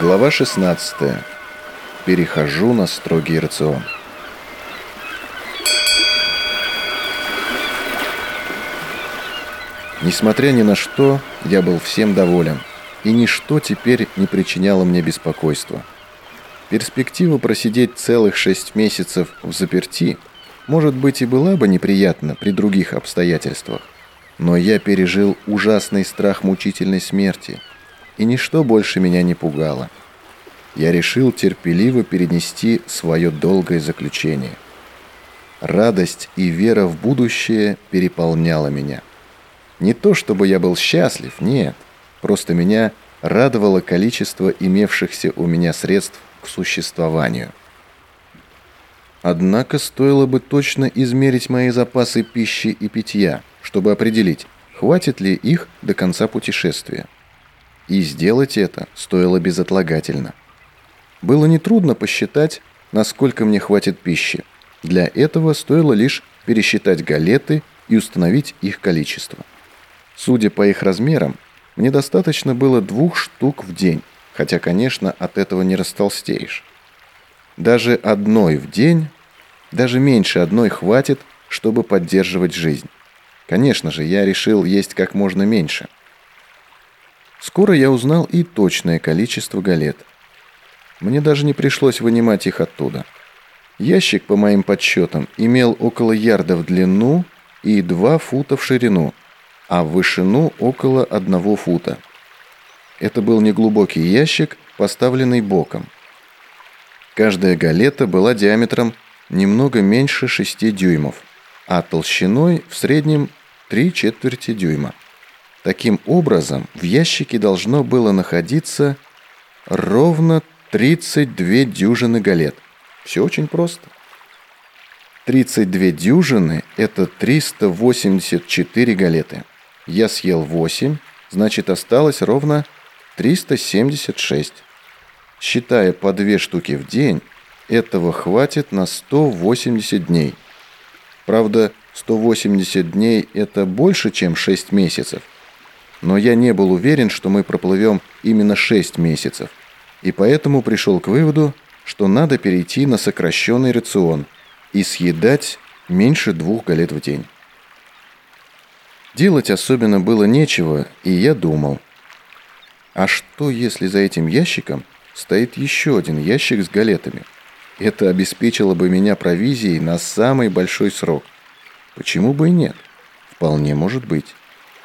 Глава 16. Перехожу на строгий рацион. Несмотря ни на что, я был всем доволен, и ничто теперь не причиняло мне беспокойства. Перспектива просидеть целых шесть месяцев в заперти, может быть, и была бы неприятна при других обстоятельствах, но я пережил ужасный страх мучительной смерти, и ничто больше меня не пугало. Я решил терпеливо перенести свое долгое заключение. Радость и вера в будущее переполняла меня. Не то чтобы я был счастлив, нет, просто меня радовало количество имевшихся у меня средств к существованию. Однако стоило бы точно измерить мои запасы пищи и питья, чтобы определить, хватит ли их до конца путешествия. И сделать это стоило безотлагательно. Было нетрудно посчитать, насколько мне хватит пищи. Для этого стоило лишь пересчитать галеты и установить их количество. Судя по их размерам, мне достаточно было двух штук в день, хотя, конечно, от этого не растолстеешь. Даже одной в день, даже меньше одной хватит, чтобы поддерживать жизнь. Конечно же, я решил есть как можно меньше. Скоро я узнал и точное количество галет. Мне даже не пришлось вынимать их оттуда. Ящик, по моим подсчетам, имел около ярда в длину и 2 фута в ширину, а в вышину около одного фута. Это был неглубокий ящик, поставленный боком. Каждая галета была диаметром немного меньше 6 дюймов, а толщиной в среднем 3 четверти дюйма. Таким образом, в ящике должно было находиться ровно 32 дюжины галет. Все очень просто. 32 дюжины – это 384 галеты. Я съел 8, значит осталось ровно 376. Считая по две штуки в день, этого хватит на 180 дней. Правда, 180 дней – это больше, чем 6 месяцев. Но я не был уверен, что мы проплывем именно 6 месяцев. И поэтому пришел к выводу, что надо перейти на сокращенный рацион и съедать меньше двух галет в день. Делать особенно было нечего, и я думал – а что, если за этим ящиком стоит еще один ящик с галетами? Это обеспечило бы меня провизией на самый большой срок. Почему бы и нет? Вполне может быть.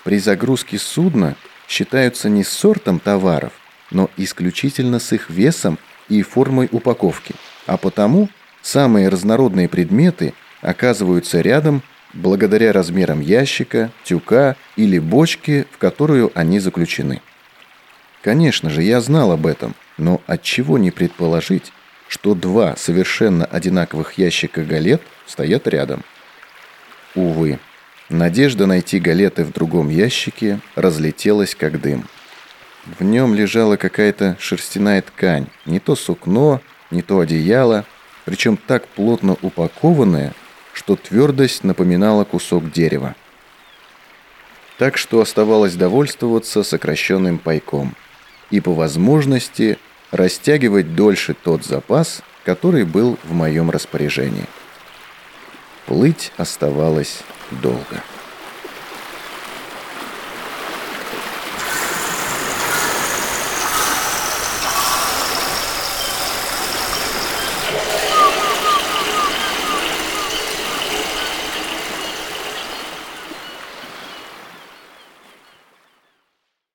При загрузке судна считаются не сортом товаров, но исключительно с их весом и формой упаковки, а потому самые разнородные предметы оказываются рядом благодаря размерам ящика, тюка или бочки, в которую они заключены. Конечно же, я знал об этом, но от чего не предположить, что два совершенно одинаковых ящика галет стоят рядом? Увы, надежда найти галеты в другом ящике разлетелась как дым. В нем лежала какая-то шерстяная ткань, не то сукно, не то одеяло, причем так плотно упакованная, что твердость напоминала кусок дерева. Так что оставалось довольствоваться сокращенным пайком – и по возможности растягивать дольше тот запас, который был в моем распоряжении. Плыть оставалось долго.